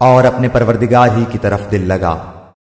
اور اپنے پروردگار ہی کی طرف دل لگا۔